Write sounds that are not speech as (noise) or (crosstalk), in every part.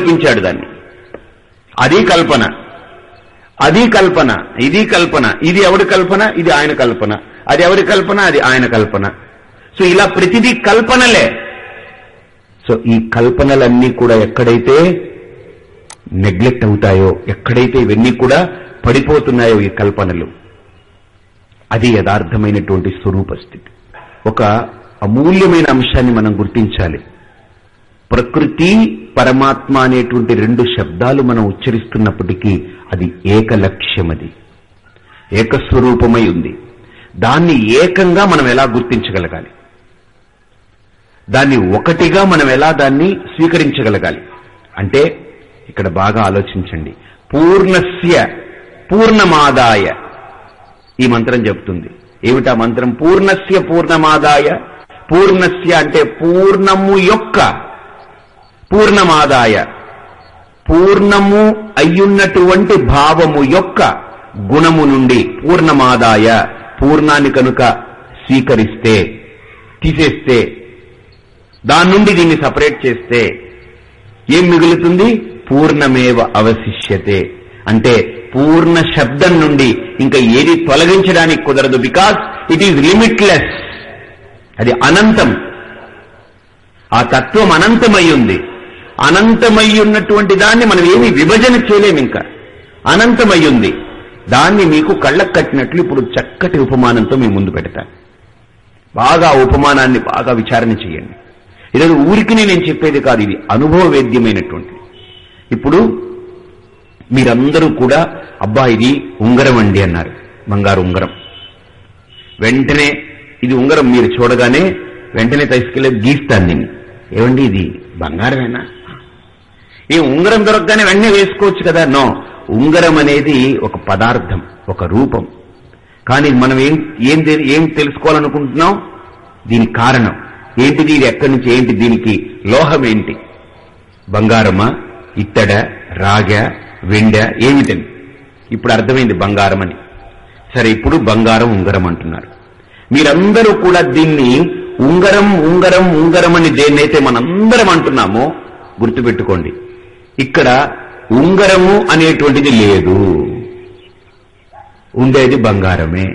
కల్పించాడు దాన్ని. అది కల్పన. అది కల్పన. ఇది కల్పన. ఇది ఎవడి కల్పన? ఇది ఆయన కల్పన. అది ఎవరి కల్పన? అది ఆయన కల్పన. సో ఇలా ప్రతిదీ కల్పనలే. సో ఈ కల్పనలన్నీ కూడా ఎక్కడైతే నెగ్లెక్ట్ అవుతాయో ఎక్కడైతే ఇవన్నీ కూడా పడిపోతున్నాయో ఈ కల్పనలు అది యథార్థమైనటువంటి స్వరూప స్థితి ఒక అమూల్యమైన అంశాన్ని మనం గుర్తించాలి. ప్రకృతి పరమాత్మ అనేటువంటి రెండు శబ్దాలు మనం ఉచ్చరిస్తున్నప్పటికీ అది ఏకలక్ష్యమది. ఏకస్వరూపమై ఉంది. దాన్ని ఏకంగా మనం ఎలా గుర్తించగలగాలి? దాన్ని ఒకటిగా మనం ఎలా దాన్ని స్వీకరించగలగాలి? అంటే ఇక్కడ బాగా ఆలోచించండి. పూర్ణస్య పూర్ణమాదాయ ఈ మంత్రం చెప్తుంది ఏమిటా మంత్రం? పూర్ణస్య పూర్ణమాదాయ. పూర్ణస్య అంటే పూర్ణము యొక్క పూర్ణమాదాయ. పూర్ణము అయ్యున్నటువంటి భావము యొక్క గుణము నుండి పూర్ణమాదాయ. పూర్ణాన్ని కనుక స్వీకరిస్తే తీసేస్తే దాని నుండి దీన్ని సపరేట్ చేస్తే ఏం మిగులుతుంది? పూర్ణమేవ అవశిష్యతే. అంటే పూర్ణ శబ్దం నుండి ఇంకా ఏది తొలగించడానికి కుదరదు బికాస్ ఇట్ ఈజ్ లిమిట్లెస్. అది అనంతం. ఆ తత్వం అనంతమై ఉంది. అనంతమై ఉన్నటువంటి దాన్ని మనం ఏమి విభజన చేయలేము ఇంకా. అనంతమై ఉంది దాన్ని మీకు కళ్ళకు కట్టినట్లు ఇప్పుడు చక్కటి ఉపమానంతో మేము ముందు పెడతాను బాగా ఉపమానాన్ని బాగా విచారణ చేయండి. ఈరోజు ఊరికి నేను చెప్పేది కాదు ఇది అనుభవవేద్యమైనటువంటి. ఇప్పుడు మీరందరూ కూడా అబ్బా ఇది ఉంగరం అండి అన్నారు. బంగారు ఉంగరం. వెంటనే ఇది ఉంగరం మీరు చూడగానే వెంటనే తీసుకెళ్ళి గీస్తాను దీన్ని ఏమండి ఇది? బంగారమేనా? ఈ ఉంగరం దొరకగానే వెంటనే వేసుకోవచ్చు కదా? నో. ఉంగరం అనేది ఒక పదార్థం ఒక రూపం. కానీ మనం ఏం ఏం ఏం తెలుసుకోవాలనుకుంటున్నాం? దీని కారణం. ఏంటిది? ఇది ఎక్కడి నుంచి? ఏంటి దీనికి? లోహం ఏంటి? బంగారమా? ఇత్తడ రాగ వెండ ఏమిటని ఇప్పుడు అర్థమైంది బంగారం అని. సరే ఇప్పుడు బంగారం ఉంగరం అంటున్నారు. మీరందరూ కూడా దీన్ని ఉంగరం ఉంగరం ఉంగరం అని దేన్నైతే మనందరం అంటున్నామో గుర్తుపెట్టుకోండి. ఇక్కడ ఉంగరము అనేటువంటిది లేదు. ఉండేది బంగారమే.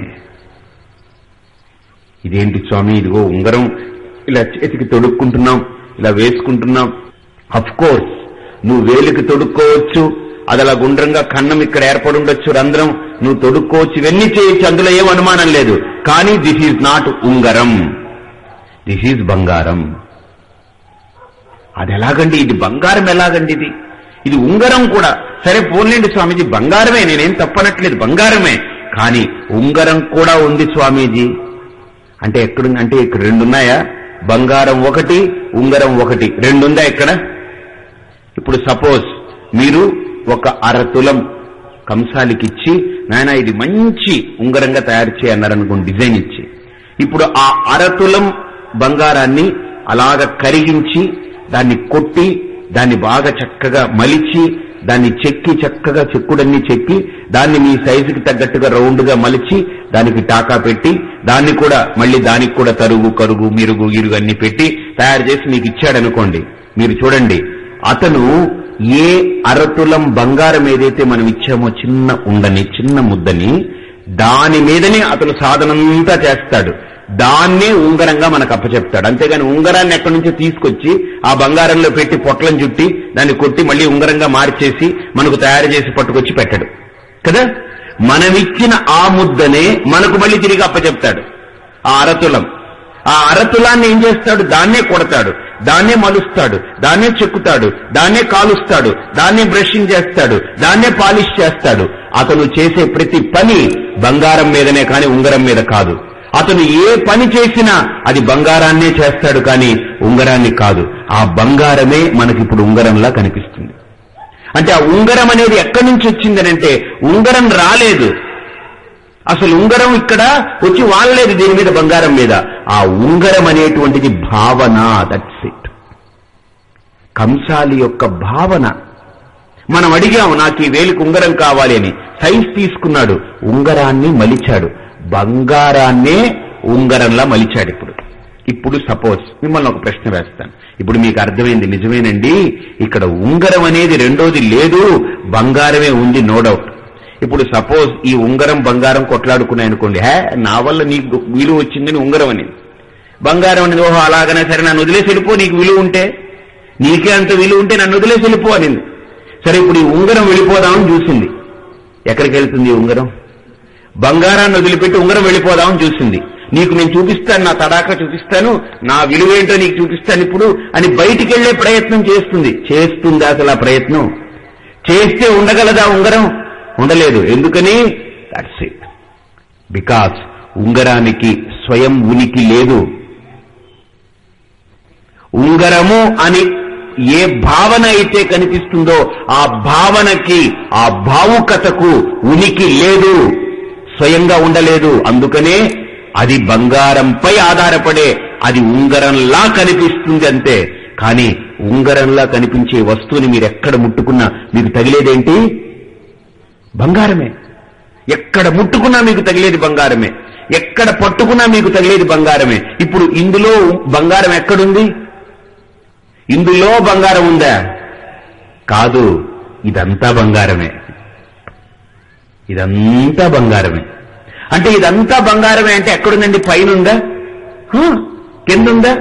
ఇదేంటి స్వామి? ఇదిగో ఉంగరం. ఇలా చేతికి తొడుక్కుంటున్నాం ఇలా వేసుకుంటున్నాం. అఫ్ కోర్స్ నువ్వు వేలికి తొడుక్కోవచ్చు అది అలా గుండ్రంగా కన్నం ఇక్కడ ఏర్పడి ఉండొచ్చు రంధ్రం. నువ్వు తొడుక్కోవచ్చు ఇవన్నీ చేయొచ్చు అందులో ఏం అనుమానం లేదు. కానీ దిస్ ఈజ్ నాట్ ఉంగరం. దిస్ ఈజ్ బంగారం. అది ఎలాగండి? ఇది బంగారం ఎలాగండి ఇది? ఇది ఉంగరం కూడా. సరే పోన్లేండి స్వామీజీ బంగారమే. నేనేం తప్పనట్లేదు బంగారమే. కానీ ఉంగరం కూడా ఉంది స్వామీజీ. అంటే ఎక్కడ అంటే ఇక్కడ రెండున్నాయా? బంగారం ఒకటి ఉంగరం ఒకటి. రెండుందా ఇక్కడ? ఇప్పుడు సపోజ్ మీరు ఒక అరతులం కంసాలికిచ్చి నాయన ఇది మంచి ఉంగరంగా తయారు చేయన్నారనుకోండి డిజైన్ ఇచ్చి. ఇప్పుడు ఆ అరతులం బంగారాన్ని అలాగ కరిగించి దాన్ని కొట్టి దాన్ని బాగా చక్కగా మలిచి దాన్ని చెక్కి చక్కగా చెక్కుడన్నీ చెక్కి దాన్ని మీ సైజుకి తగ్గట్టుగా రౌండ్గా మలిచి దానికి టాకా పెట్టి దాన్ని కూడా మళ్ళీ దానికి కూడా తరుగు కరుగు మిరుగు ఇరుగు అన్ని పెట్టి తయారు చేసి మీకు ఇచ్చాడనుకోండి. మీరు చూడండి. అతను ఏ అరతులం బంగారం ఏదైతే మనం ఇచ్చామో చిన్న ఉండని చిన్న ముద్దని దాని మీదనే అతను సాధనంతా చేస్తాడు. దాన్నే ఉంగరంగా మనకు అప్పచెప్తాడు. అంతేగాని ఉంగరాన్ని ఎక్కడి నుంచో తీసుకొచ్చి ఆ బంగారంలో పెట్టి పొట్లం చుట్టి దాన్ని కొట్టి మళ్ళీ ఉంగరంగా మార్చేసి మనకు తయారు చేసి పట్టుకొచ్చి పెట్టడు. కదా? మనమిచ్చిన ఆ ముద్దనే మనకు మళ్ళీ తిరిగి అప్పచెప్తాడు. ఆ అరతులం. ఆ అరతులాన్ని ఏం చేస్తాడు? దాన్నే కొడతాడు. దాన్నే మలుస్తాడు. దాన్నే చెక్కుతాడు. దాన్నే కాలుస్తాడు. దాన్నే బ్రషింగ్ చేస్తాడు. దాన్నే పాలిష్ చేస్తాడు. అతను చేసే ప్రతి పని బంగారం మీదనే కానీ ఉంగరం మీద కాదు. అతను ఏ పని చేసినా అది బంగారాన్నే చేస్తాడు కానీ ఉంగరాన్ని కాదు. ఆ బంగారమే మనకిప్పుడు ఉంగరంలా కనిపిస్తుంది. అంటే ఆ ఉంగరం అనేది ఎక్కడి నుంచి వచ్చిందనంటే ఉంగరం రాలేదు. అసలు ఉంగరం ఇక్కడ వచ్చి వాడలేదు దీని మీద బంగారం మీద. ఆ ఉంగరం అనేటువంటిది భావన దట్స్ ఇట్ కంసాలి యొక్క భావన. మనం అడిగాము నాకు ఈ వేలికి ఉంగరం కావాలి అని. సైజ్ తీసుకున్నాడు ఉంగరాన్ని మలిచాడు. బంగారాన్నే ఉంగరంలా మలిచాడు ఇప్పుడు. ఇప్పుడు సపోజ్ మిమ్మల్ని ఒక ప్రశ్న వేస్తాను. ఇప్పుడు మీకు అర్థమైంది నిజమేనండి? ఇక్కడ ఉంగరం అనేది రెండోది లేదు బంగారమే ఉంది నో డౌట్ ఇప్పుడు సపోజ్ ఈ ఉంగరం బంగారం కొట్లాడుకున్నాయనుకోండి హే నా వల్ల నీకు విలువ వచ్చిందని ఉంగరం అని బంగారం అనేది ఓహో అలాగనే సరే నన్ను వదిలేసి వెళ్ళిపో నీకు విలువ ఉంటే. నీకే అంత విలువ ఉంటే నన్ను వదిలేసి వెళ్ళిపో అనింది. సరే ఇప్పుడు ఈ ఉంగరం వెళ్ళిపోదామని చూసింది. ఎక్కడికి వెళ్తుంది ఈ ఉంగరం? బంగారాన్ని వదిలిపెట్టి ఉంగరం వెళ్ళిపోదామని చూసింది. నీకు నేను చూపిస్తాను నా తడాక చూపిస్తాను నా విలువేంటో నీకు చూపిస్తాను ఇప్పుడు అని బయటికి వెళ్ళే ప్రయత్నం చేస్తుంది. చేస్తుంది అసలు ఆ ప్రయత్నం? చేస్తే ఉండగలదా ఉంగరం? ఉండలేదు. ఎందుకని? దట్స్ ఇట్ బికాస్ ఉంగరానికి స్వయం ఉనికి లేదు. ఉంగరము అని ఏ భావన అయితే కనిపిస్తుందో ఆ భావనకి ఆ భావుకతకు ఉనికి లేదు. స్వయంగా ఉండలేదు. అందుకనే అది బంగారంపై ఆధారపడే అది ఉంగరంలా కనిపిస్తుంది అంతే. కానీ ఉంగరంలా కనిపించే వస్తువుని మీరు ఎక్కడ ముట్టుకున్నా మీకు తగిలేదేంటి? బంగారమే. ఎక్కడ ముట్టుకున్నా మీకు తగిలేది బంగారమే. ఎక్కడ పట్టుకున్నా మీకు తగిలేది బంగారమే. ఇప్పుడు ఇందులో బంగారం ఎక్కడుంది? ఇందులో బంగారం ఉందా? కాదు ఇదంతా బంగారమే. ఇదంతా బంగారమే. అంటే ఇదంతా బంగారమే అంటే ఎక్కడుందండి? పైన ఉందా కిందుందా?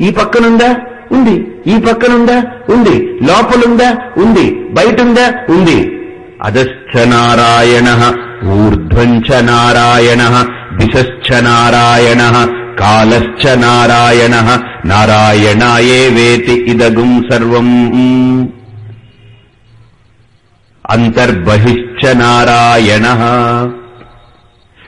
ఈ పక్కనుందా? ఉంది. ఈ పక్కనుందా? ఉంది. లోపలుందా? ఉంది. బయటుందా? ఉంది. అధశ్చ నారాయణ ఊర్ధ్వంచ నారాయణ దిశశ్చ నారాయణ కాలశ్చ నారాయణ నారాయణాయే వేతి ఇదగుం సర్వం. అంతర్బహిశ్చ నారాయణ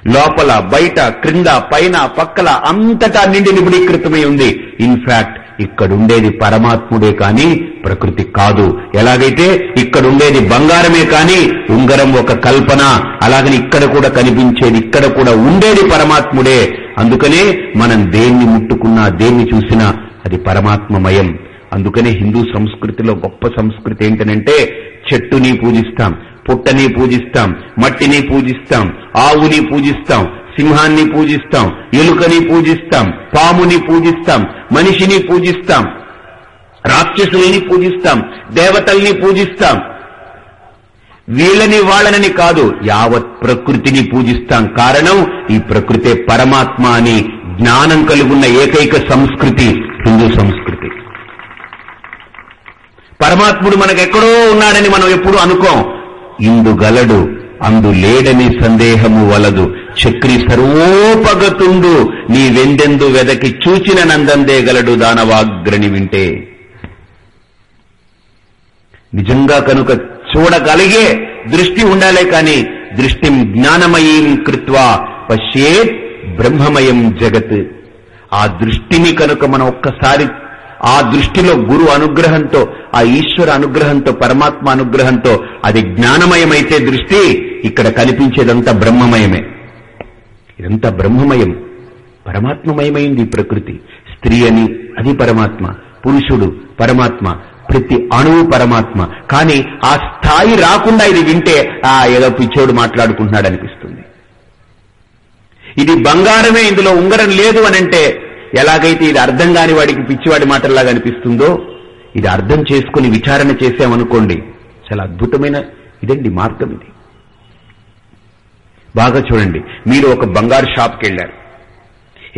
లోపల బయట క్రింద పైన పక్కల అంతటా నిండి నిపుణీకృతమై ఉంది. ఇన్ఫాక్ట్ ఇక్కడుండేది పరమాత్ముడే కాని ప్రకృతి కాదు. ఎలాగైతే ఇక్కడుండేది బంగారమే కాని ఉంగరం ఒక కల్పన అలాగని ఇక్కడ కూడా కనిపించేది ఇక్కడ కూడా ఉండేది పరమాత్ముడే. అందుకనే మనం దేన్ని ముట్టుకున్నా దేన్ని చూసినా అది పరమాత్మమయం. అందుకనే హిందూ సంస్కృతిలో గొప్ప సంస్కృతి ఏంటనంటే చెట్టుని పూజిస్తాం పుట్టని పూజిస్తాం మట్టిని పూజిస్తాం ఆవుని పూజిస్తాం సింహాన్ని పూజిస్తాం ఎలుకని పూజిస్తాం పాముని పూజిస్తాం మనిషిని పూజిస్తాం రాక్షసుల్ని పూజిస్తాం దేవతల్ని పూజిస్తాం. వీళ్ళని వాళ్ళనని కాదు యావత్ ప్రకృతిని పూజిస్తాం. కారణం ఈ ప్రకృతే పరమాత్మ అని జ్ఞానం కలుగున్న ఏకైక సంస్కృతి హిందూ సంస్కృతి. పరమాత్ముడు మనకెక్కడో ఉన్నాడని మనం ఎప్పుడు అనుకోం. ఇందు గలడు అందు లేడని సందేహము వలదు. చక్రి సర్వోపగతుండు నీ వెందెందు వెదకి చూచిన నందందే గలడు దానవాగ్రని వింటే. నిజంగా కనుక చూడగలిగే దృష్టి ఉండాలే కాని దృష్టిం జ్ఞానమయీం కృత్వా పశ్యేత్ బ్రహ్మమయం జగత్. ఆ దృష్టిని కనుక మనం ఒక్కసారి ఆ దృష్టిలో గురు అనుగ్రహంతో ఆ ఈశ్వర అనుగ్రహంతో పరమాత్మ అనుగ్రహంతో అది జ్ఞానమయమైతే దృష్టి ఇక్కడ కనిపించేదంతా బ్రహ్మమయమే. ఇదంతా బ్రహ్మమయం. పరమాత్మమయమైంది ప్రకృతి. స్త్రీ అని అది పరమాత్మ పురుషుడు పరమాత్మ ప్రతి అణువు పరమాత్మ. కానీ ఆ స్థాయి రాకుండా ఇది వింటే ఆ ఏదో పిచ్చోడు మాట్లాడుకుంటున్నాడు అనిపిస్తుంది. ఇది బంగారమే ఇందులో ఉంగరం లేదు అనంటే ఎలాగైతే ఇది అర్థం కాని వాడికి పిచ్చివాడి మాటల్లాగా అనిపిస్తుందో ఇది అర్థం చేసుకుని విచారణ చేశామనుకోండి. చాలా అద్భుతమైన ఇదండి మార్గం ఇది. బాగా చూడండి మీరు ఒక బంగారు షాప్కి వెళ్ళారు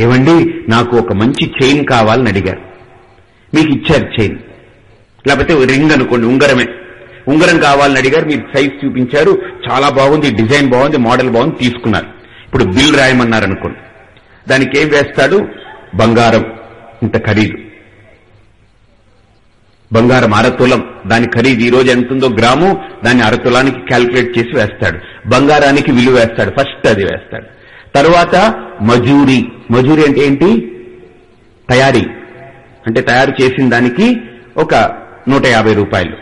ఏమండి నాకు ఒక మంచి చైన్ కావాలని అడిగారు. మీకు ఇచ్చారు చైన్. లేకపోతే రింగ్ అనుకోండి ఉంగరమే. ఉంగరం కావాలని అడిగారు మీరు సైజ్ చూపించారు. చాలా బాగుంది డిజైన్ బాగుంది మోడల్ బాగుంది తీసుకున్నారు. ఇప్పుడు బిల్ రాయమన్నారు అనుకోండి దానికి ఏం వేస్తాడు? బంగారం ఇంత ఖరీదు. బంగారం అరతులం. దాని ఖరీదు ఈ రోజు ఎంతుందో గ్రాము దాన్ని అరతులానికి క్యాల్కులేట్ చేసి వేస్తాడు. బంగారానికి విలువ వేస్తాడు. ఫస్ట్ అది వేస్తాడు. తర్వాత మజూరి. మజూరి అంటే ఏంటి? తయారీ. అంటే తయారు చేసిన దానికి ఒక నూట యాభై రూపాయలు.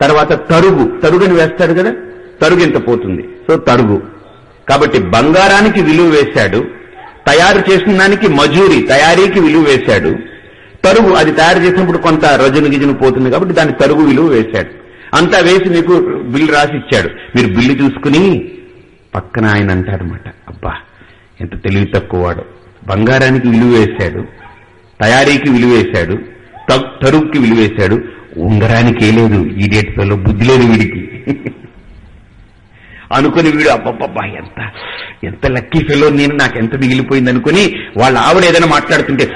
తర్వాత తరుగు. తరుగుని వేస్తాడు కదా? తరుగు ఎంత పోతుంది? సో తరుగు. కాబట్టి బంగారానికి విలువ వేశాడు. తయారు చేసిన దానికి మజూరి. తయారీకి విలువ వేశాడు. తరుగు అది తయారు చేసినప్పుడు కొంత రజును గిజును పోతుంది కాబట్టి దాని తరుగు విలువ వేశాడు. అంతా వేసి మీకు బిల్లు రాసి ఇచ్చాడు. మీరు బిల్లు చూసుకుని పక్కన ఆయన అంటారనమాట అబ్బా ఎంత తెలివి తక్కువవాడు బంగారానికి విలువ వేశాడు. తయారీకి విలువ వేశాడు. తరుగుకి విలువ వేశాడు. ఉంగరానికి లేదు. ఈ డేట్లలో బుద్ధి లేదు వీడికి. (laughs) అనుకుని వీడు అబ్బబ్బబ్బా ఎంత ఎంత లక్కీ ఫెలో నేను నాకు ఎంత మిగిలిపోయింది అనుకుని వాళ్ళ ఆవిడ ఏదైనా మాట్లాడుతుంటే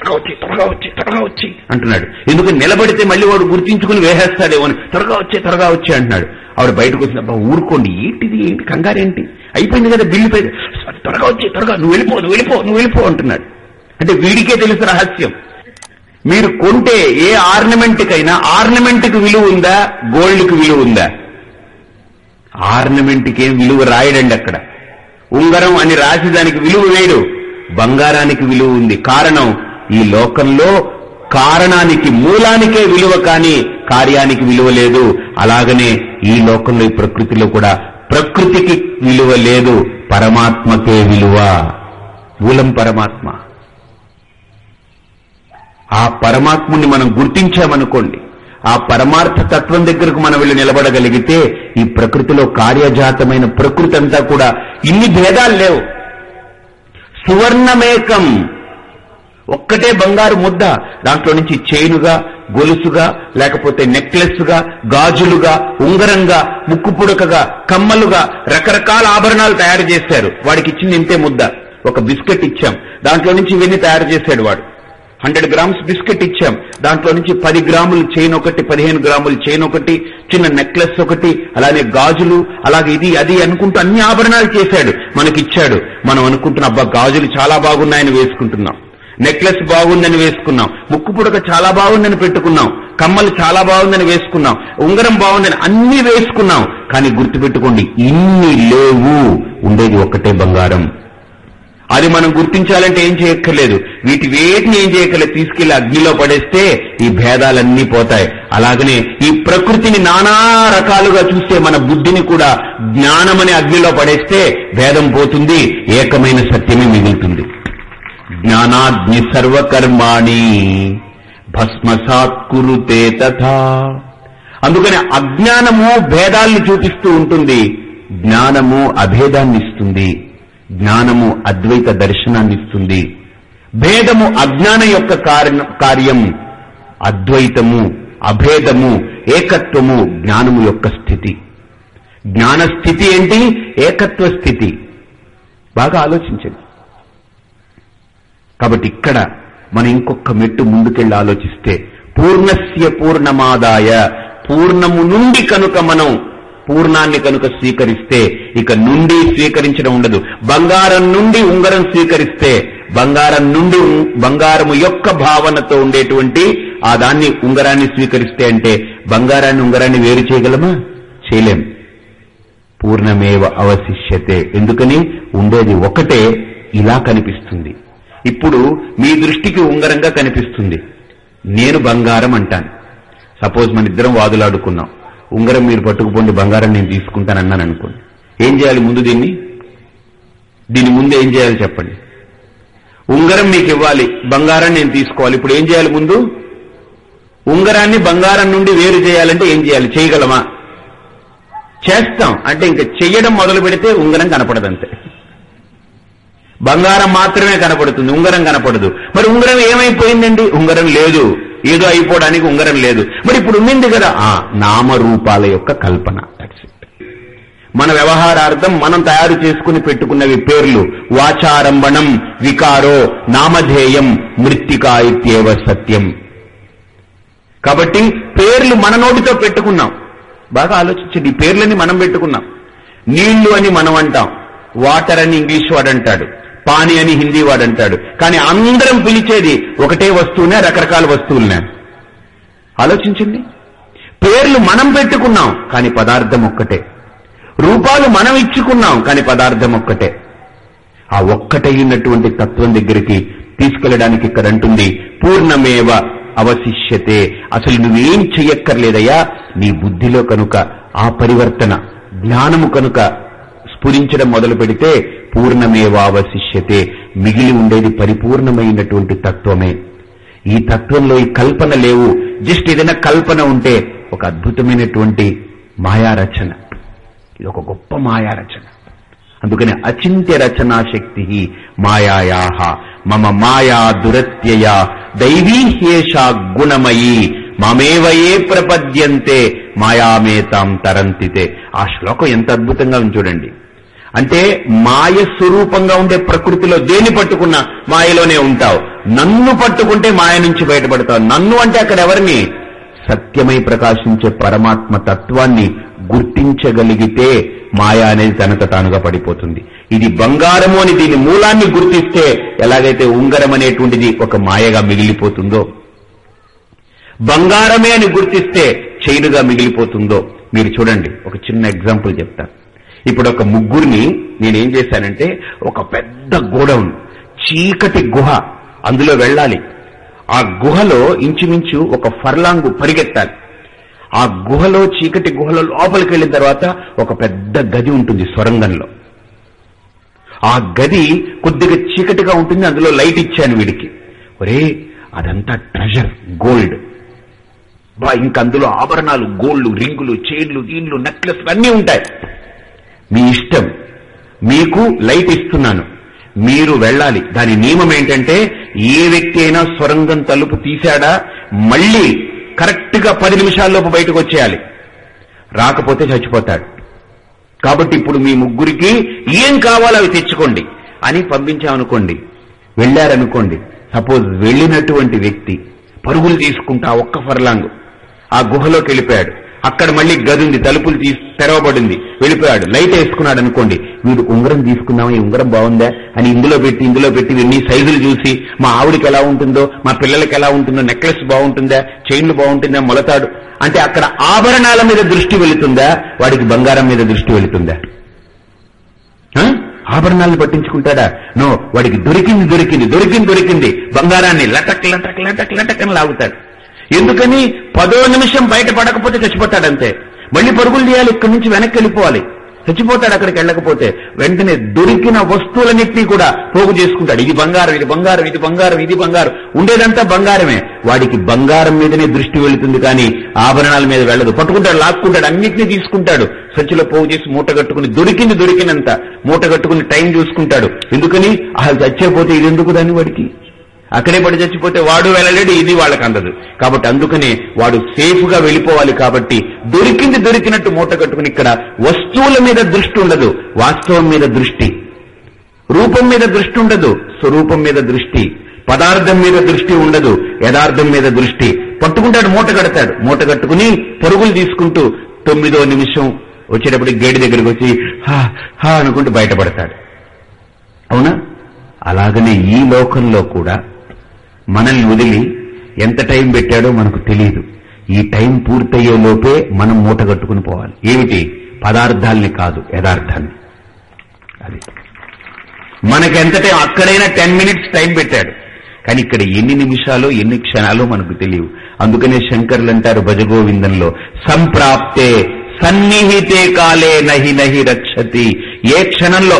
త్వరగా వచ్చి త్వరగా వచ్చి త్వరగా వచ్చి అంటున్నాడు. ఎందుకు నిలబడితే మళ్ళీ వాడు గుర్తించుకుని వేసేస్తాడేమో అని. త్వరగా వచ్చి త్వరగా వచ్చి అంటున్నాడు. ఆవిడ బయటకు వచ్చిన అబ్బా ఊరుకోండి. ఏంటిది ఏంటి కంగారేంటి అయిపోయింది కదా బిల్లు పై త్వరగా వచ్చి త్వరగా. నువ్వు వెళ్ళిపో నువ్వు వెళ్ళిపో నువ్వు వెళ్ళిపో అంటున్నాడు. అంటే వీడికే తెలుసు రహస్యం. మీరు కొంటే ఏ ఆర్నమెంట్కైనా ఆర్నమెంట్కి విలువ ఉందా గోల్డ్కి విలువ ఉందా? ఆర్నమెంట్కి ఏం విలువ రాయడండి అక్కడ. ఉంగరం అని రాసి దానికి విలువ వేయడు బంగారానికి విలువ ఉంది. కారణం ఈ లోకంలో కారణానికి మూలానికే విలువ కానీ కార్యానికి విలువ లేదు. అలాగనే ఈ లోకంలో ఈ ప్రకృతిలో కూడా ప్రకృతికి విలువ లేదు పరమాత్మకే విలువ. మూలం పరమాత్మ. ఆ పరమాత్ముని మనం గుర్తించామనుకోండి ఆ పరమార్థ తత్వం దగ్గరకు మనం వెళ్ళి నిలబడగలిగితే ఈ ప్రకృతిలో కార్యజాతమైన ప్రకృతి అంతా కూడా ఇన్ని భేదాలు లేవు. సువర్ణమేకం. ఒక్కటే బంగారు ముద్ద. దాంట్లో నుంచి చైనుగా గొలుసుగా లేకపోతే నెక్లెస్గా గాజులుగా ఉంగరంగా ముక్కు పుడకగా కమ్మలుగా రకరకాల ఆభరణాలు తయారు చేశారు. వాడికి ఇచ్చింది ఇంతే ముద్ద. ఒక బిస్కెట్ ఇచ్చాం. దాంట్లో నుంచి ఇవన్నీ తయారు చేశాడు వాడు. హండ్రెడ్ గ్రామ్స్ బిస్కెట్ ఇచ్చాం. దాంట్లో నుంచి పది గ్రాములు చైన్ ఒకటి పదిహేను గ్రాములు చైన్ ఒకటి చిన్న నెక్లెస్ ఒకటి అలానే గాజులు అలాగే ఇది అది అనుకుంటూ అన్ని ఆభరణాలు చేశాడు. మనకిచ్చాడు. మనం అనుకుంటున్న అబ్బా గాజులు చాలా బాగున్నాయని వేసుకుంటున్నాం. నెక్లెస్ బాగుందని వేసుకున్నాం. ముక్కు పుడక చాలా బాగుందని పెట్టుకున్నాం. కమ్మలు చాలా బాగుందని వేసుకున్నాం. ఉంగరం బాగుందని అన్ని వేసుకున్నాం. కానీ గుర్తుపెట్టుకోండి ఇన్ని లేవు. ఉండేది ఒక్కటే బంగారం. అది మనం గుర్తించాలంటే ఏం చేయక్కర్లేదు. వీటి వేటిని ఏం చేయక్కర్లేదు. తీసుకెళ్ళి అగ్నిలో పడేస్తే ఈ భేదాలన్నీ పోతాయి. అలాగనే ఈ ప్రకృతిని నానా రకాలుగా చూస్తే మన బుద్ధిని కూడా జ్ఞానమనే అగ్నిలో పడేస్తే భేదం పోతుంది. ఏకమైన సత్యమే మిగులుతుంది. జ్ఞానాగ్ని సర్వకర్మాణి భస్మసాత్ కురుతే తథా అందుకని అజ్ఞానము భేదాల్ని చూపిస్తూ ఉంటుంది జ్ఞానము అభేదాన్ని ఇస్తుంది జ్ఞానము అద్వైత దర్శనాన్ని ఇస్తుంది భేదము అజ్ఞానం యొక్క కార్యం అద్వైతము అభేదము ఏకత్వము జ్ఞానము యొక్క స్థితి. జ్ఞాన స్థితి ఏంటి? ఏకత్వ స్థితి. బాగా ఆలోచించండి. కాబట్టి ఇక్కడ మనం ఇంకొక మెట్టు ముందుకెళ్ళి ఆలోచిస్తే పూర్ణస్య పూర్ణమాదాయ. పూర్ణము నుండి కనుక మనం పూర్ణాన్ని కనుక స్వీకరిస్తే ఇక నుండి స్వీకరించడం ఉండదు. బంగారం నుండి ఉంగరం స్వీకరిస్తే బంగారం నుండి బంగారము యొక్క భావనతో ఉండేటువంటి ఆ దాన్ని ఉంగరాన్ని స్వీకరిస్తే అంటే బంగారాన్ని ఉంగరాన్ని వేరు చేయగలమా? చేయలేం. పూర్ణమేవ అవశిష్యతే. ఎందుకని? ఉండేది ఒకటే ఇలా కనిపిస్తుంది. ఇప్పుడు మీ దృష్టికి ఉంగరంగా కనిపిస్తుంది. నేను బంగారం అంటాను. సపోజ్ మన ఇద్దరం వాదులాడుకున్నాం. ఉంగరం మీరు పట్టుకుపోండి బంగారం నేను తీసుకుంటాను అన్నాను అనుకోండి. ఏం చేయాలి ముందు దీన్ని? దీని ముందు ఏం చేయాలి చెప్పండి. ఉంగరం మీకు ఇవ్వాలి బంగారం నేను తీసుకోవాలి. ఇప్పుడు ఏం చేయాలి ముందు? ఉంగరాన్ని బంగారం నుండి వేరు చేయాలంటే ఏం చేయాలి? చేయగలమా? చేస్తాం. అంటే ఇంకా చెయ్యడం మొదలు పెడితే ఉంగరం కనపడదంతే. బంగారం మాత్రమే కనపడుతుంది ఉంగరం కనపడదు. మరి ఉంగరం ఏమైపోయిందండి? ఉంగరం లేదు. ఏదో అయిపోవడానికి ఉంగరం లేదు. మరి ఇప్పుడు ఉండింది కదా. ఆ నామరూపాల యొక్క కల్పన. మన వ్యవహారార్థం మనం తయారు చేసుకుని పెట్టుకున్నవి పేర్లు. వాచారంభణం వికారో నామధేయం మృత్తికా ఇత్యేవ సత్యం. కాబట్టి పేర్లు మన నోటితో పెట్టుకున్నాం. బాగా ఆలోచించండి ఈ పేర్లని మనం పెట్టుకున్నాం. నీళ్ళు అని మనం అంటాం. వాటర్ అని ఇంగ్లీష్ వాడు అంటాడు. పాని అని హిందీ వాడు అంటాడు కానీ అందరం పిలిచేది ఒకటే వస్తువునే రకరకాల వస్తువులనే. ఆలోచించండి. పేర్లు మనం పెట్టుకున్నాం కానీ పదార్థం ఒక్కటే. రూపాలు మనం ఇచ్చుకున్నాం కానీ పదార్థం ఒక్కటే. ఆ ఒక్కటైనటువంటి తత్వం దగ్గరికి తీసుకెళ్ళడానికి ఇక్కడ అంటుంది పూర్ణమేవ అవశిష్యతే. అసలు నువ్వేం చెయ్యక్కర్లేదయ్యా. నీ బుద్ధిలో కనుక ఆ పరివర్తన జ్ఞానము కనుక స్ఫురించడం మొదలు పెడితే పూర్ణమేవావశిష్యతే మిగిలి ఉండేది పరిపూర్ణమైనటువంటి తత్వమే. ఈ తత్వంలో ఈ కల్పన లేవు. జస్ట్ ఏదైనా కల్పన ఉంటే ఒక అద్భుతమైనటువంటి మాయారచన. ఇది ఒక గొప్ప మాయారచన. అందుకని అచింత్య రచనా శక్తి మాయాయాహ. మమ మాయా దురత్యయా. దైవీ గుణమయీ. మమేవయే ప్రపద్యంతే. మాయామేతాం తరంతితే. ఆ శ్లోకం ఎంత అద్భుతంగా చూడండి. అంటే మాయ స్వరూపంగా ఉండే ప్రకృతిలో దేని పట్టుకున్నా మాయలోనే ఉంటావు. నన్ను పట్టుకుంటే మాయ నుంచి బయటపడతావు. నన్ను అంటే అక్కడ ఎవరిని? సత్యమై ప్రకాశించే పరమాత్మ తత్వాన్ని గుర్తించగలిగితే మాయ అనేది తనకు తానుగా పడిపోతుంది. ఇది బంగారము అని దీని మూలాన్ని గుర్తిస్తే ఎలాగైతే ఉంగరం అనేటువంటిది ఒక మాయగా మిగిలిపోతుందో? బంగారమే అని గుర్తిస్తే చైనుగా మిగిలిపోతుందో? మీరు చూడండి ఒక చిన్న ఎగ్జాంపుల్ చెప్తా ఇప్పుడు ఒక ముగ్గురిని నేనేం చేశానంటే ఒక పెద్ద గోడౌన్ చీకటి గుహ అందులో వెళ్ళాలి. ఆ గుహలో ఇంచుమించు ఒక ఫర్లాంగు పరిగెత్తాలి. ఆ గుహలో చీకటి గుహలో లోపలికి వెళ్ళిన తర్వాత ఒక పెద్ద గది ఉంటుంది సొరంగంలో. ఆ గది కొద్దిగా చీకటిగా ఉంటుంది అందులో లైట్ ఇచ్చాను వీడికి. ఒరే అదంతా ట్రెజర్ గోల్డ్. బా ఇంక అందులో ఆభరణాలు గోల్డ్ రింగులు చైన్లు దీన్లు నెక్లెస్ అన్నీ ఉంటాయి. మీ ఇష్టం. మీకు లైట్ ఇస్తున్నాను. మీరు వెళ్ళాలి. దాని నియమం ఏంటంటే ఏ వ్యక్తి అయినా స్వరంగం తలుపు తీశాడా మళ్ళీ కరెక్ట్గా పది నిమిషాల్లోపు బయటకు వచ్చేయాలి. రాకపోతే చచ్చిపోతాడు. కాబట్టి ఇప్పుడు మీ ముగ్గురికి ఏం కావాలో అవి తెచ్చుకోండి అని పంపించామనుకోండి. వెళ్ళారనుకోండి. సపోజ్ వెళ్ళినటువంటి వ్యక్తి పరుగులు తీసుకుంటా ఒక్క ఫర్లాంగ్. ఆ గుహలోకి వెళ్ళిపోయాడు. అక్కడ మళ్ళీ గది ఉంది తలుపులు తీసి తెరవబడింది. వెళ్ళిపోయాడు. లైట్ వేసుకున్నాడు అనుకోండి. వీడు ఉంగరం తీసుకుందామా? ఈ ఉంగరం బాగుందా? అని ఇందులో పెట్టి ఇందులో పెట్టి వీడిని సైజులు చూసి మా ఆవిడికి ఎలా ఉంటుందో మా పిల్లలకి ఎలా ఉంటుందో నెక్లెస్ బాగుంటుందా? చైన్లు బాగుంటుందా? మొలతాడు. అంటే అక్కడ ఆభరణాల మీద దృష్టి వెళుతుందా? వాడికి బంగారం మీద దృష్టి వెళుతుందా? ఆ? ఆభరణాలను పట్టించుకుంటాడా? నో. వాడికి దొరికింది దొరికింది దొరికింది దొరికింది. బంగారాన్ని లటక్ లటక్ లటక్ లటక్ అని లాగుతాడు. ఎందుకని పదో నిమిషం బయట పడకపోతే చచ్చిపోతాడంతే. మళ్ళీ పరుగులు తీయాలి ఇక్కడి నుంచి వెనక్కి వెళ్ళిపోవాలి. చచ్చిపోతాడు అక్కడికి వెళ్ళకపోతే వెంటనే దొరికిన వస్తువులన్నింటినీ కూడా పోగు చేసుకుంటాడు. ఇది బంగారం ఇది బంగారం ఇది బంగారం ఇది బంగారం. ఉండేదంతా బంగారమే. వాడికి బంగారం మీదనే దృష్టి వెళుతుంది కానీ ఆభరణాల మీద వెళ్ళదు. పట్టుకుంటాడు లాక్కుంటాడు అన్నింటినీ తీసుకుంటాడు. సంచిలో పోగు చేసి మూట కట్టుకుని దొరికింది దొరికినంత మూట కట్టుకుని టైం చూసుకుంటాడు. ఎందుకని? అసలు చచ్చిపోతే ఇది ఎందుకు దాన్ని వాడికి? అక్కడే పడి చచ్చిపోతే వాడు వెళ్ళలేడు ఇది వాళ్ళకి అందదు. కాబట్టి అందుకనే వాడు సేఫ్గా వెళ్ళిపోవాలి కాబట్టి దొరికింది దొరికినట్టు మూట కట్టుకుని ఇక్కడ వస్తువుల మీద దృష్టి ఉండదు వాస్తవం మీద దృష్టి. రూపం మీద దృష్టి ఉండదు స్వరూపం మీద దృష్టి. పదార్థం మీద దృష్టి ఉండదు యథార్థం మీద దృష్టి. పట్టుకుంటాడు మూట కడతాడు. మూట కట్టుకుని పరుగులు తీసుకుంటూ తొమ్మిదో నిమిషం వచ్చేటప్పుడు గేడి దగ్గరికి వచ్చి హా హా అనుకుంటూ బయటపడతాడు. అవునా? అలాగనే ఈ లోకంలో కూడా మనల్ని వదిలి ఎంత టైం పెట్టాడో మనకు తెలియదు ఈ టైం పూర్తయ్యే లోపే మనం మూట కట్టుకుని పోవాలి. ఏమిటి? పదార్థాల్ని కాదు యథార్థాన్ని అది. మనకెంత టైం అక్కడైనా టెన్ మినిట్స్ టైం పెట్టాడు. కానీ ఇక్కడ ఎన్ని నిమిషాలు ఎన్ని క్షణాలు మనకు తెలియవు. అందుకనే శంకర్లు అంటారు భజగోవిందంలో సంప్రాప్తే సన్నిహితే కాలే నహి నహి రక్షతి. ఏ క్షణంలో?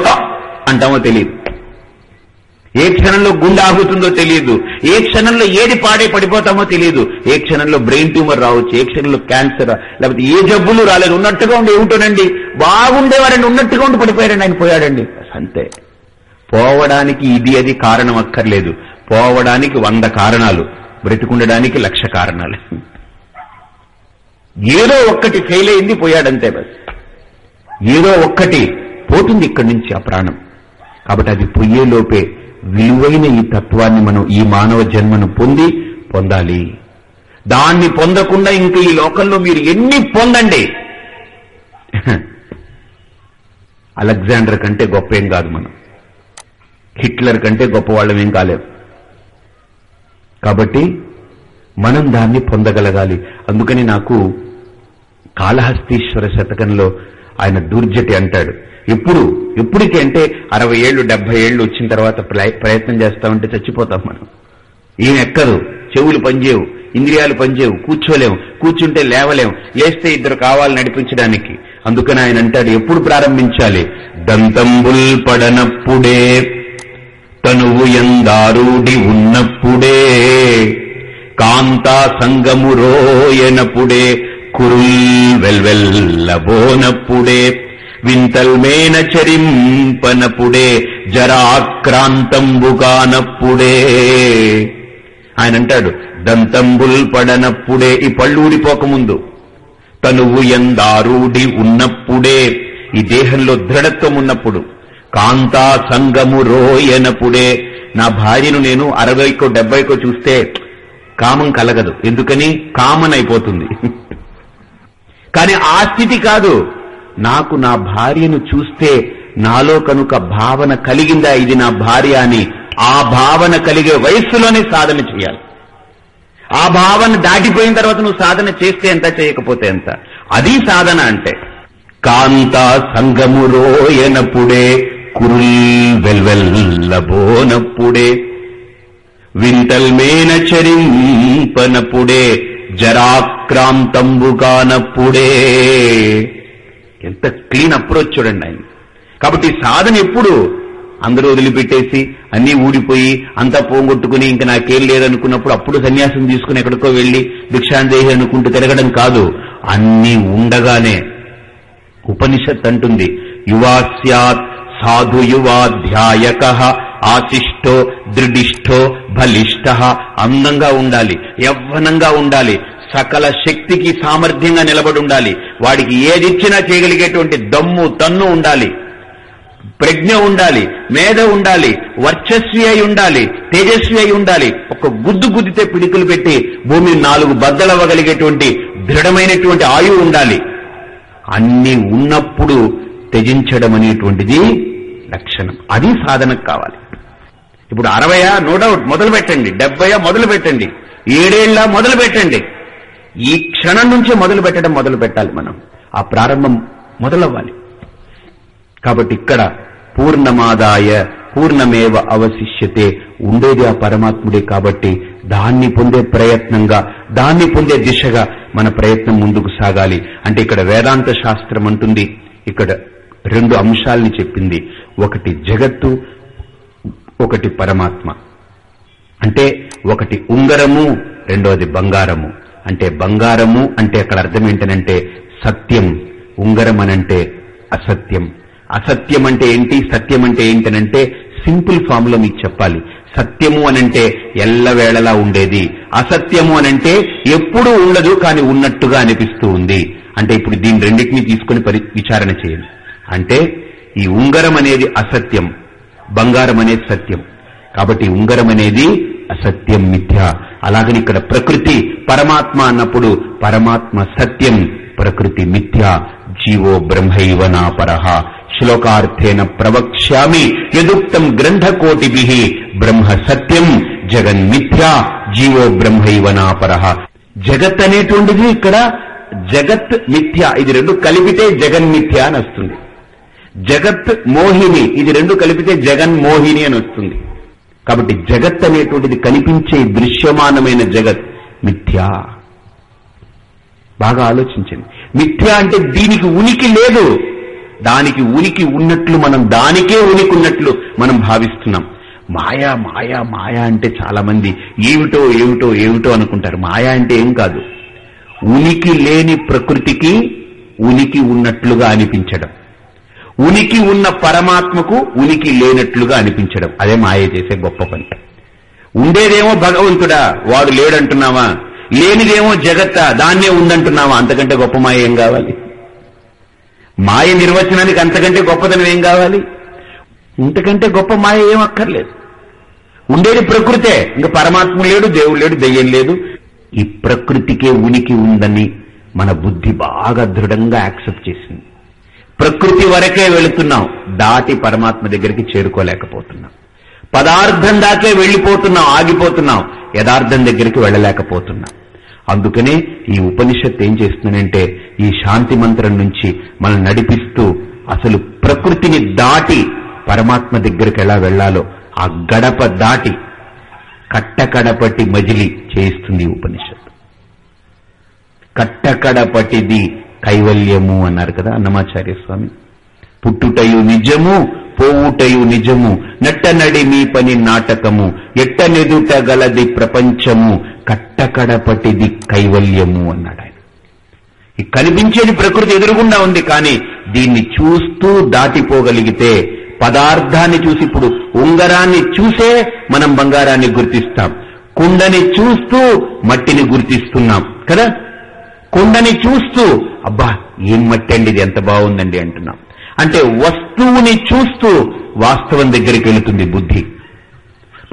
అంటామో తెలియదు ఏ క్షణంలో గుండె ఆగుతుందో తెలియదు. ఏ క్షణంలో ఏది పాడే పడిపోతామో తెలియదు. ఏ క్షణంలో బ్రెయిన్ ట్యూమర్ రావచ్చు ఏ క్షణంలో క్యాన్సర్ లేకపోతే ఏ జబ్బులు రాలేదు ఉన్నట్టుగా ఉండి ఏమిటోనండి? బాగుండేవారండి ఉన్నట్టుగా ఉండి పడిపోయారండి ఆయన పోయాడండి. అంతే. పోవడానికి ఇది అది కారణం అక్కర్లేదు. పోవడానికి వంద కారణాలు. బ్రతికుండడానికి లక్ష కారణాలు. ఏదో ఒక్కటి ఫెయిల్ అయింది పోయాడంతే బస్. ఏదో ఒక్కటి పోతుంది ఇక్కడి నుంచి ఆ ప్రాణం. కాబట్టి అది పొయ్యేలోపే విలువైన ఈ తత్వాన్ని మనం ఈ మానవ జన్మను పొంది పొందాలి. దాన్ని పొందకుండా ఇంక ఈ లోకంలో మీరు ఎన్ని పొందండి? అలెగ్జాండర్ కంటే గొప్ప ఏం కాదు మనం. హిట్లర్ కంటే గొప్ప వాళ్ళమేం కాలేం. కాబట్టి మనం దాన్ని పొందగలగాలి. అందుకని నాకు కాళహస్తీశ్వర శతకంలో ఆయన దూర్జటి అంటాడు. ఎప్పుడు ఎప్పటికి అంటే అరవై ఏళ్ళు డెబ్బై ఏళ్ళు వచ్చిన తర్వాత ప్రయ- ప్రయత్నం చేస్తామంటే చచ్చిపోతాం మనం. ఈయన ఎక్కదు. చెవులు పనిచేయవు ఇంద్రియాలు పనిచేయవు కూర్చోలేము కూర్చుంటే లేవలేము లేస్తే ఇద్దరు కావాలి నడిపించడానికి. అందుకని ఆయన అంటాడు ఎప్పుడు ప్రారంభించాలి? దంతంబుల్ పడనప్పుడే తనువు ఎందారూడి ఉన్నప్పుడే కాంతా సంగము రోయనప్పుడే కురుల్ వెల్వెల్లబోనప్పుడే వింతల్మేన చరింపనప్పుడే జరాక్రాంతంబుగానప్పుడే ఆయన అంటాడు దంతంబుల్ పడనప్పుడే ఈ పళ్ళు ఊడిపోకముందు తనువు ఎందారూడి ఉన్నప్పుడే ఈ దేహంలో దృఢత్వం ఉన్నప్పుడు కాంతా సంగము రోయనప్పుడే నా భార్యను నేను అరవైకో డెబ్బైకో చూస్తే కామం కలగదు. ఎందుకని? కామన్ అయిపోతుంది కానీ ఆ స్థితి కాదు. నాకు నా భార్యను చూస్తే నాలో కనుక భావన కలిగిందా? ఇది నా భార్య అని ఆ భావన కలిగే వయస్సులోనే సాధన చేయాలి. ఆ భావన దాటిపోయిన తర్వాత నువ్వు సాధన చేస్తే ఎంత చేయకపోతే ఎంత? అది సాధన అంటే కాంత సంగము రోయనప్పుడే కురుల్ వెల్వెల్లబోనప్పుడే వింతల్మేన చరింపనప్పుడే జరాక్రాంతంబుగానప్పుడే. ఎంత క్లీన్ అప్రోచ్ చూడండి ఆయన. కాబట్టి సాధన ఎప్పుడు? అందరూ వదిలిపెట్టేసి అన్నీ ఊడిపోయి అంతా పోగొట్టుకుని ఇంకా నాకేం లేదనుకున్నప్పుడు అప్పుడు సన్యాసం తీసుకుని ఎక్కడికో వెళ్ళి భిక్షాందేహి అనుకుంటూ తిరగడం కాదు. అన్నీ ఉండగానే ఉపనిషత్ అంటుంది యువా సాధు యువాధ్యాయక ఆశిష్టో దృఢిష్టో బలిష్ట అందంగా ఉండాలి యవ్వనంగా ఉండాలి. సకల శక్తికి సామర్థ్యంగా నిలబడి ఉండాలి. వాడికి ఏదిచ్చినా చేయగలిగేటువంటి దమ్ము తన్ను ఉండాలి. ప్రజ్ఞ ఉండాలి. మేధ ఉండాలి. వర్చస్వి అయి ఉండాలి. తేజస్వి అయి ఉండాలి. ఒక గుద్దు గుద్దితే పిడికలు పెట్టి భూమి నాలుగు బద్దలవ్వగలిగేటువంటి దృఢమైనటువంటి ఆయువు ఉండాలి. అన్ని ఉన్నప్పుడు త్యజించడం అనేటువంటిది లక్షణం. అది సాధనకు కావాలి. ఇప్పుడు అరవయా? No doubt. మొదలు పెట్టండి డెబ్బయా? మొదలు పెట్టండి ఏడేళ్ళ మొదలు పెట్టండి ఈ క్షణం నుంచే మొదలు పెట్టడం మొదలు పెట్టాలి మనం. ఆ ప్రారంభం మొదలవ్వాలి. కాబట్టి ఇక్కడ పూర్ణమాదాయ పూర్ణమేవ అవశిష్యతే ఉండేది ఆ పరమాత్ముడే కాబట్టి దాన్ని పొందే ప్రయత్నంగా దాన్ని పొందే దిశగా మన ప్రయత్నం ముందుకు సాగాలి. అంటే ఇక్కడ వేదాంత శాస్త్రం అంటుంది ఇక్కడ రెండు అంశాల్ని చెప్పింది. ఒకటి జగత్తు ఒకటి పరమాత్మ. అంటే ఒకటి ఉంగరము రెండోది బంగారము. అంటే బంగారము అంటే అక్కడ అర్థం ఏంటనంటే సత్యం ఉంగరం అనంటే అసత్యం. అసత్యం అంటే ఏంటి? సత్యం అంటే ఏంటనంటే సింపుల్ ఫామ్లో మీకు చెప్పాలి. సత్యము అనంటే ఎల్లవేళలా ఉండేది. అసత్యము అనంటే ఎప్పుడూ ఉండదు కానీ ఉన్నట్టుగా అనిపిస్తూ ఉంది. అంటే ఇప్పుడు దీని రెండింటినీ తీసుకుని పరి విచారణ చేయండి. అంటే ఈ ఉంగరం అనేది అసత్యం బంగారం అనేది సత్యం. కాబట్టి ఉంగరం అనేది అసత్యం మిథ్య. అలాగని ఇక్కడ ప్రకృతి పరమాత్మ అన్నప్పుడు పరమాత్మ సత్యం ప్రకృతి మిథ్య జీవో బ్రహ్మైవ నాపరహ శ్లోకార్థేన ప్రవక్ష్యామి యదుక్తం గ్రంథకోటిభి. బ్రహ్మ సత్యం జగన్మిథ్యా జీవో బ్రహ్మైవ నాపరహ జగత్ అనేటువంటిది ఇక్కడ జగత్ మిథ్య ఇది రెండు కలిపితే జగన్మిథ్య అని వస్తుంది. జగత్ మోహిని ఇది రెండు కలిపితే జగన్ మోహిని అని వస్తుంది. కాబట్టి జగత్ అనేటువంటిది కనిపించే దృశ్యమానమైన జగత్ మిథ్యా. బాగా ఆలోచించండి. మిథ్య అంటే దీనికి ఉనికి లేదు. దానికి ఉనికి ఉన్నట్లు మనం దానికే ఉనికి ఉన్నట్లు మనం భావిస్తున్నాం. మాయా మాయా మాయా అంటే చాలా మంది ఏమిటో ఏమిటో ఏమిటో అనుకుంటారు. మాయా అంటే ఏం కాదు. ఉనికి లేని ప్రకృతికి ఉనికి ఉన్నట్లుగా అనిపించడం. ఉనికి ఉన్న పరమాత్మకు ఉనికి లేనట్లుగా అనిపించడం. అదే మాయ చేసే గొప్ప పని. ఉండేదేమో భగవంతుడా? వాడు లేడంటున్నావా? లేనిదేమో జగత్త? దాన్నే ఉందంటున్నావా? అంతకంటే గొప్ప మాయ ఏం కావాలి? మాయ నిర్వచనానికి అంతకంటే గొప్పదనం ఏం కావాలి? ఇంతకంటే గొప్ప మాయ ఏం అక్కర్లేదు. ఉండేది ప్రకృతే. ఇంకా పరమాత్మ లేడు దేవుడు లేడు దెయ్యం లేదు. ఈ ప్రకృతికే ఉనికి ఉందని మన బుద్ధి బాగా దృఢంగా యాక్సెప్ట్ చేసింది. ప్రకృతి వరకే వెళుతున్నాం. దాటి పరమాత్మ దగ్గరికి చేరుకోలేకపోతున్నాం. పదార్థం దాకే వెళ్ళిపోతున్నాం ఆగిపోతున్నాం. యథార్థం దగ్గరికి వెళ్ళలేకపోతున్నాం. అందుకనే ఈ ఉపనిషత్ ఏం చేస్తుందంటే ఈ శాంతి మంత్రం నుంచి మనం నడిపిస్తూ అసలు ప్రకృతిని దాటి పరమాత్మ దగ్గరికి ఎలా వెళ్ళాలో ఆ గడప దాటి కట్టకడపటి మజిలి చేయిస్తుంది ఉపనిషత్ కట్టకడపటిది కైవల్యము అన్నారు కదా అన్నమాచార్య స్వామి. పుట్టుటయు నిజము పోవుటయు నిజము నట్టనడి మీ పని నాటకము ఎట్టనెదుట గలది ప్రపంచము కట్టకడపటిది కైవల్యము అన్నాడు ఆయన. కనిపించేది ప్రకృతి ఎదురుగుండా ఉంది కానీ దీన్ని చూస్తూ దాటిపోగలిగితే పదార్థాన్ని చూసి ఇప్పుడు ఉంగరాన్ని చూసే మనం బంగారాన్ని గుర్తిస్తాం. కుండని చూస్తూ మట్టిని గుర్తిస్తున్నాం కదా? కుండని చూస్తూ అబ్బా ఏం మట్టి అండి ఇది? ఎంత బాగుందండి అంటున్నాం. అంటే వస్తువుని చూస్తూ వాస్తవం దగ్గరికి వెళుతుంది బుద్ధి.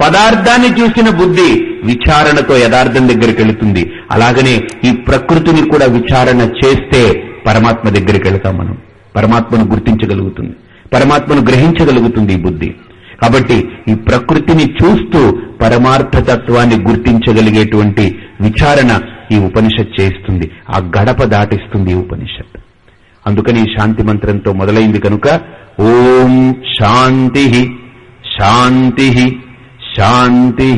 పదార్థాన్ని చూసిన బుద్ధి విచారణతో యథార్థం దగ్గరికి వెళుతుంది. అలాగనే ఈ ప్రకృతిని కూడా విచారణ చేస్తే పరమాత్మ దగ్గరికి వెళతాం మనం. పరమాత్మను గుర్తించగలుగుతుంది. పరమాత్మను గ్రహించగలుగుతుంది ఈ బుద్ధి. కాబట్టి ఈ ప్రకృతిని చూస్తూ పరమార్థతత్వాన్ని గుర్తించగలిగేటువంటి విచారణ ఈ ఉపనిషత్ చేస్తుంది ఆ గడప దాటిస్తుంది ఈ ఉపనిషత్. అందుకని ఈ శాంతి మంత్రంతో మొదలైంది కనుక ఓం శాంతి శాంతి శాంతి